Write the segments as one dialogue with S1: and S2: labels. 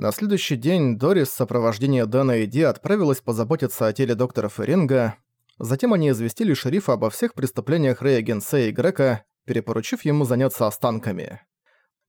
S1: На следующий день Дорис в сопровождении Дэна и Ди отправилась позаботиться о теле доктора Феринга. Затем они известили шерифа обо всех преступлениях Рэя Генсе и Грека, перепоручив ему заняться останками.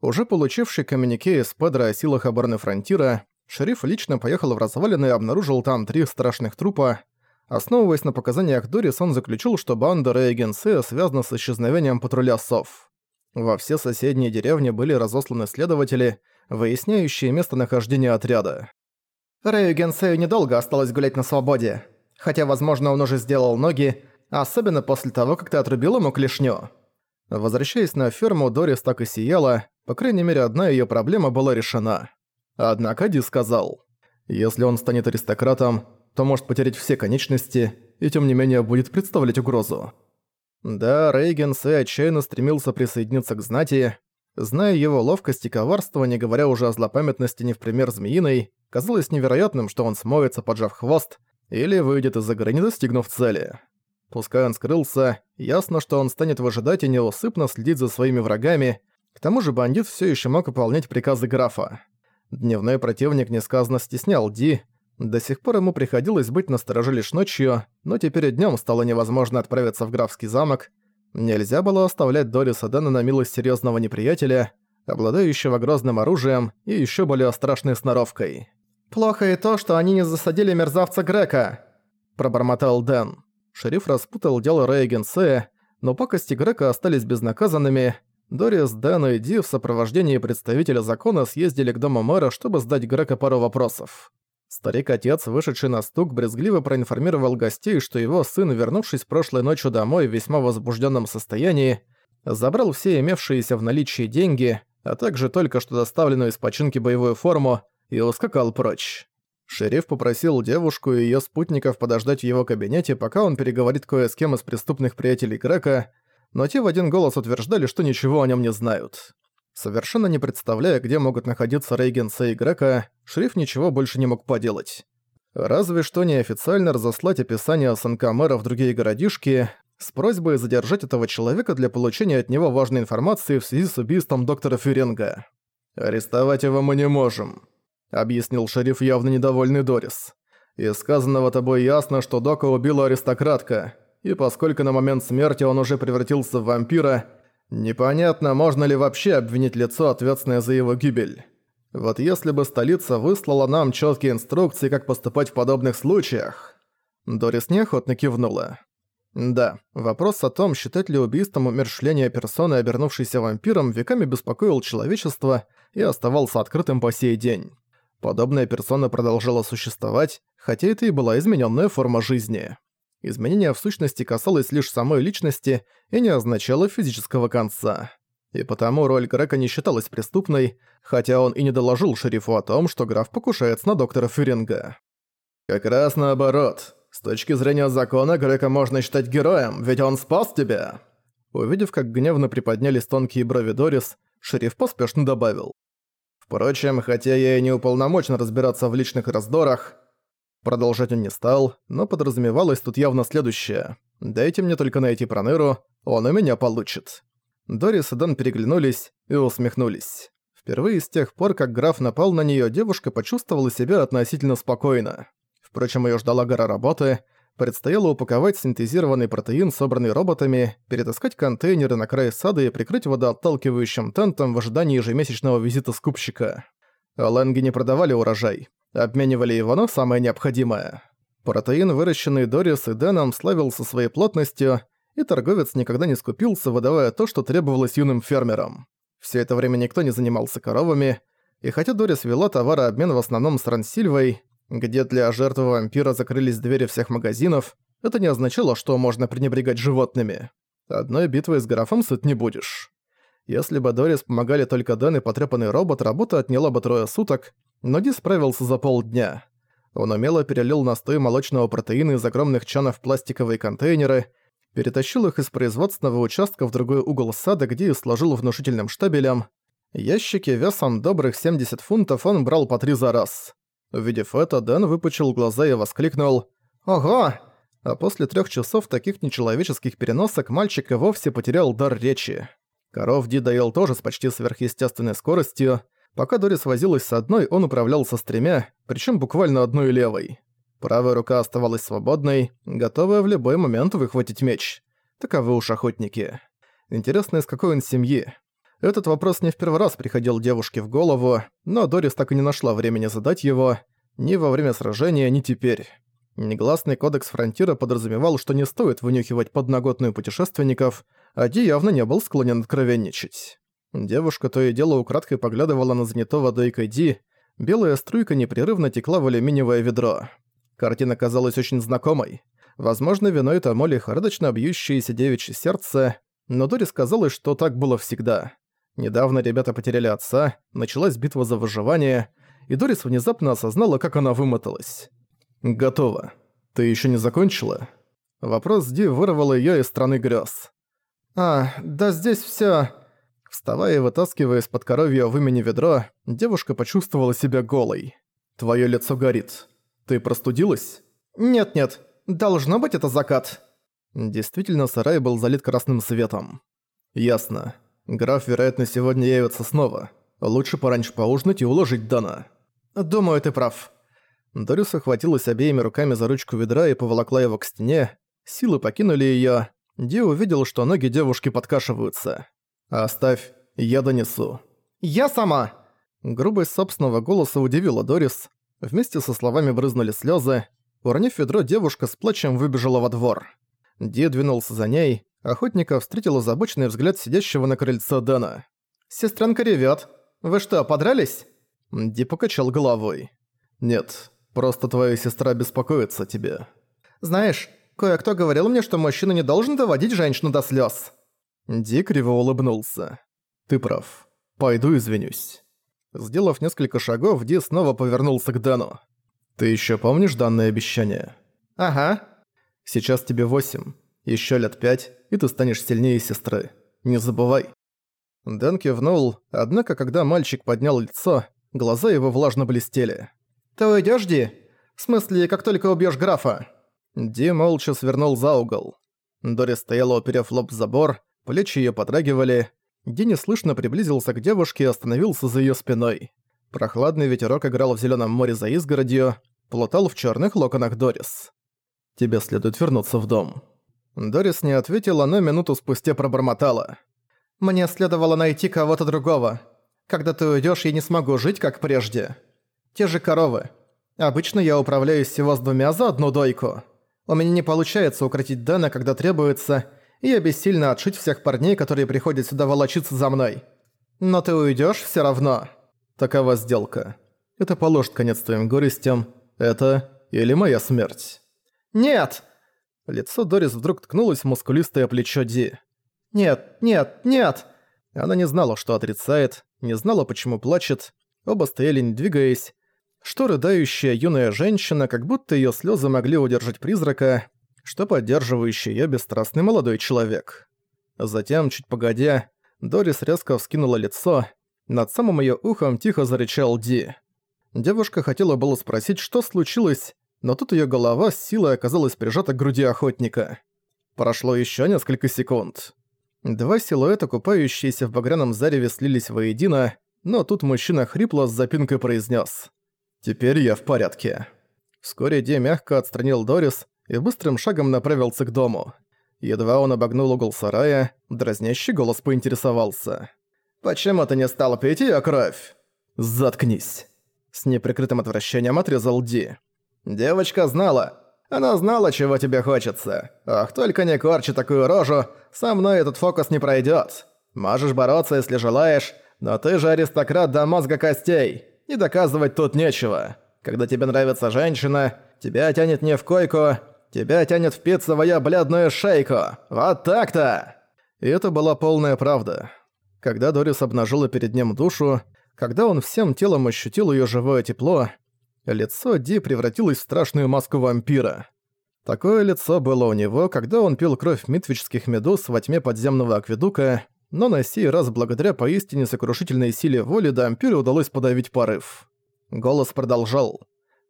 S1: Уже получивший коммюнике из Педро о силах обороны Фронтира, шериф лично поехал в развалины и обнаружил там три страшных трупа. Основываясь на показаниях Дорис, он заключил, что банда Рэя Генсе связана с исчезновением патруля сов. Во все соседние деревни были разосланы следователи, выясняющие местонахождение отряда.
S2: Рэю Генсею недолго осталось гулять на свободе. Хотя, возможно, он уже сделал ноги, особенно после того, как ты отрубил ему клешню.
S1: Возвращаясь на ферму, Дорис так и сияла, по крайней мере, одна её проблема была решена. Однако Ди сказал, если он станет аристократом, то может потерять все конечности и тем не менее будет представлять угрозу. Да, Рейген Сэй отчаянно стремился присоединиться к знати. Зная его ловкость и коварство, не говоря уже о злопамятности не в пример змеиной, казалось невероятным, что он смоется, поджав хвост, или выйдет из игры, не достигнув цели. Пускай он скрылся, ясно, что он станет выжидать и неусыпно следить за своими врагами, к тому же бандит все еще мог выполнять приказы графа. Дневной противник несказанно стеснял Ди, до сих пор ему приходилось быть настороже лишь ночью, но теперь днем стало невозможно отправиться в графский замок. Нельзя было оставлять Дориса Дэна на милость серьезного неприятеля, обладающего грозным оружием и еще более страшной сноровкой.
S2: «Плохо и то, что они не засадили мерзавца Грека», – пробормотал Дэн.
S1: Шериф распутал дело Рэя Генсея, но пакости Грека остались безнаказанными. Дорис, Дэн и Ди в сопровождении представителя закона съездили к дому мэра, чтобы задать Грека пару вопросов. Старик-отец, вышедший на стук, брезгливо проинформировал гостей, что его сын, вернувшись прошлой ночью домой в весьма возбужденном состоянии, забрал все имевшиеся в наличии деньги, а также только что доставленную из починки боевую форму, и ускакал прочь. Шериф попросил девушку и ее спутников подождать в его кабинете, пока он переговорит кое с кем из преступных приятелей Грека, но те в один голос утверждали, что ничего о нем не знают. Совершенно не представляя, где могут находиться Рейгенса и Грека, шрифт ничего больше не мог поделать. Разве что неофициально разослать описание СНК мэра в другие городишки с просьбой задержать этого человека для получения от него важной информации в связи с убийством доктора Фюренга. «Арестовать его мы не можем», — объяснил шериф явно недовольный Дорис. «Из сказанного тобой ясно, что Дока убила аристократка, и поскольку на момент смерти он уже превратился в вампира, Непонятно, можно ли вообще обвинить лицо, ответственное за его гибель. Вот если бы столица выслала нам четкие инструкции, как поступать в подобных случаях... Дорис неохотно кивнула. Да, вопрос о том, считать ли убийством умершления персоны, обернувшейся вампиром, веками беспокоил человечество и оставался открытым по сей день. Подобная персона продолжала существовать, хотя это и была измененная форма жизни. Изменение в сущности касалось лишь самой личности и не означало физического конца. И потому роль Грека не считалась преступной, хотя он и не доложил шерифу о том, что граф покушается на доктора Фюринга. «Как раз наоборот. С точки зрения закона Грека можно считать героем, ведь он спас тебя!» Увидев, как гневно приподнялись тонкие брови Дорис, шериф поспешно добавил. «Впрочем, хотя я и не уполномочен разбираться в личных раздорах, Продолжать он не стал, но подразумевалось тут явно следующее. «Дайте мне только найти Пронеру, он у меня получит». Дорис и Дэн переглянулись и усмехнулись. Впервые с тех пор, как граф напал на неё, девушка почувствовала себя относительно спокойно. Впрочем, её ждала гора работы, предстояло упаковать синтезированный протеин, собранный роботами, перетаскать контейнеры на край сада и прикрыть водоотталкивающим тентом в ожидании ежемесячного визита скупщика. Лэнги не продавали урожай, обменивали его на самое необходимое. Протеин, выращенный Дорис и Дэном, славился своей плотностью, и торговец никогда не скупился, выдавая то, что требовалось юным фермерам. Все это время никто не занимался коровами, и хотя Дорис вела товарообмен в основном с Рансильвой, где для жертвы вампира закрылись двери всех магазинов, это не означало, что можно пренебрегать животными. Одной битвой с графом сыт не будешь. Если бы Дорис помогали только Дэн и потрепанный робот, работа отняла бы трое суток, но Ди справился за полдня. Он умело перелил настой молочного протеина из огромных чанов в пластиковые контейнеры, перетащил их из производственного участка в другой угол сада, где и сложил внушительным штабелем. Ящики весом добрых 70 фунтов он брал по три за раз. Увидев это, Дэн выпучил глаза и воскликнул «Ого!» А после трех часов таких нечеловеческих переносок мальчик и вовсе потерял дар речи. Коров Ди доел тоже с почти сверхъестественной скоростью, Пока Дорис возилась с одной, он управлялся с тремя, причем буквально одной левой. Правая рука оставалась свободной, готовая в любой момент выхватить меч. Таковы уж охотники. Интересно, из какой он семьи. Этот вопрос не в первый раз приходил девушке в голову, но Дорис так и не нашла времени задать его, ни во время сражения, ни теперь. Негласный кодекс Фронтира подразумевал, что не стоит вынюхивать подноготную путешественников, а Ди явно не был склонен откровенничать. Девушка то и дело украдкой поглядывала на занятого дойкой Ди, белая струйка непрерывно текла в алюминиевое ведро. Картина казалась очень знакомой. Возможно, виной тому лихорадочно бьющееся девичье сердце, но Дори сказалось, что так было всегда. Недавно ребята потеряли отца, началась битва за выживание, и Дорис внезапно осознала, как она вымоталась. «Готово. Ты еще не закончила?» Вопрос Ди вырвал ее из страны грез.
S2: «А, да здесь все.
S1: Вставая и вытаскивая из-под коровья в имени ведро, девушка почувствовала себя голой. «Твое лицо горит. Ты простудилась?»
S2: «Нет-нет, должно быть это закат».
S1: Действительно, сарай был залит красным светом. «Ясно. Граф, вероятно, сегодня явится снова. Лучше пораньше поужинать и уложить Дана».
S2: «Думаю, ты прав».
S1: Дорис охватилась обеими руками за ручку ведра и поволокла его к стене. Силы покинули её. Ди увидел, что ноги девушки подкашиваются. «Оставь, я донесу».
S2: «Я сама!»
S1: Грубость собственного голоса удивила Дорис, Вместе со словами брызнули слезы. Уронив ведро, девушка с плачем выбежала во двор. Ди двинулся за ней. Охотника встретил озабоченный взгляд сидящего на крыльце Дэна.
S2: «Сестренка ревёт. Вы что, подрались?»
S1: Ди покачал головой. «Нет, просто твоя сестра беспокоится о тебе».
S2: «Знаешь, кое-кто говорил мне, что мужчина не должен доводить женщину до слёз».
S1: Ди криво улыбнулся. «Ты прав. Пойду извинюсь». Сделав несколько шагов, Ди снова повернулся к Дэну. «Ты ещё помнишь данное обещание?»
S2: «Ага».
S1: «Сейчас тебе восемь. Ещё лет пять, и ты станешь сильнее сестры. Не забывай». Дэн кивнул, однако когда мальчик поднял лицо, глаза его влажно блестели.
S2: «Ты уйдёшь, Ди? В смысле, как только убьёшь графа?»
S1: Ди молча свернул за угол. Дори стояла, уперев лоб в забор, плечи её подрагивали, Ди неслышно приблизился к девушке и остановился за её спиной. Прохладный ветерок играл в зелёном море за изгородью, плутал в чёрных локонах Дорис. «Тебе следует вернуться в дом». Дорис не ответила, но минуту спустя пробормотала.
S2: «Мне следовало найти кого-то другого. Когда ты уйдёшь, я не смогу жить, как прежде. Те же коровы. Обычно я управляюсь всего с двумя за одну дойку. У меня не получается укротить Дэна, когда требуется, я бессильно отшить всех парней, которые приходят сюда волочиться за мной. Но ты уйдёшь всё равно.
S1: Такова сделка. Это положит конец твоим горестям. Это или моя смерть.
S2: Нет!
S1: Лицо Дорис вдруг ткнулось в мускулистое плечо Ди.
S2: Нет, нет, нет!
S1: Она не знала, что отрицает, не знала, почему плачет. Оба стояли не двигаясь. Что рыдающая юная женщина, как будто её слёзы могли удержать призрака, что поддерживающий её бесстрастный молодой человек. Затем, чуть погодя, Дорис резко вскинула лицо, над самым её ухом тихо зарычал Ди. Девушка хотела было спросить, что случилось, но тут её голова с силой оказалась прижата к груди охотника. Прошло ещё несколько секунд. Два силуэта, купающиеся в багряном зареве, слились воедино, но тут мужчина хрипло с запинкой произнес: «Теперь я в порядке». Вскоре Ди мягко отстранил Дорис и быстрым шагом направился к дому. Едва он обогнул угол сарая, дразнящий голос поинтересовался. «Почему ты не стал пить её кровь?» «Заткнись!» С неприкрытым отвращением отрезал Ди. «Девочка знала. Она знала, чего тебе хочется. Ах, только не корчи такую рожу, со мной этот фокус не пройдёт. Можешь бороться, если желаешь, но ты же аристократ до мозга костей. И доказывать тут нечего. Когда тебе нравится женщина, тебя тянет не в койку, Тебя тянет в мою бледную шейку! Вот так-то!» И это была полная правда. Когда Дорис обнажила перед ним душу, когда он всем телом ощутил ее живое тепло, лицо Ди превратилось в страшную маску вампира. Такое лицо было у него, когда он пил кровь митвических медуз во тьме подземного акведука, но на сей раз благодаря поистине сокрушительной силе воли Дампиру удалось подавить порыв. Голос продолжал.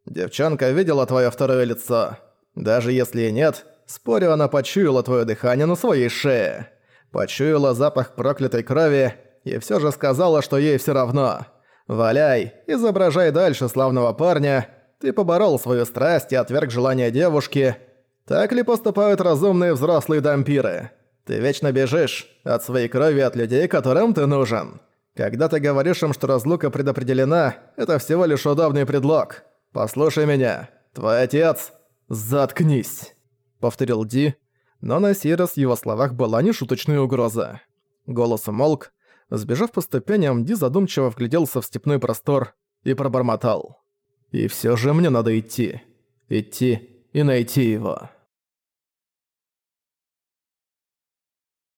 S1: «Девчонка видела твое второе лицо. Даже если и нет, спорю, она почуяла твое дыхание на своей шее. Почуяла запах проклятой крови и все же сказала, что ей все равно.
S2: Валяй, изображай дальше славного парня. Ты поборол свою страсть и отверг желание девушки. Так ли поступают разумные взрослые дампиры? Ты вечно бежишь от своей крови от людей, которым ты нужен. Когда ты говоришь им, что разлука предопределена, это всего лишь удобный предлог. Послушай меня. Твой отец... Заткнись!» Повторил Ди, но на сей раз в его словах была нешуточная угроза. Голос умолк. Сбежав по ступеням, Ди задумчиво вгляделся в степной простор и пробормотал. «И всё же мне надо идти. Идти и найти его».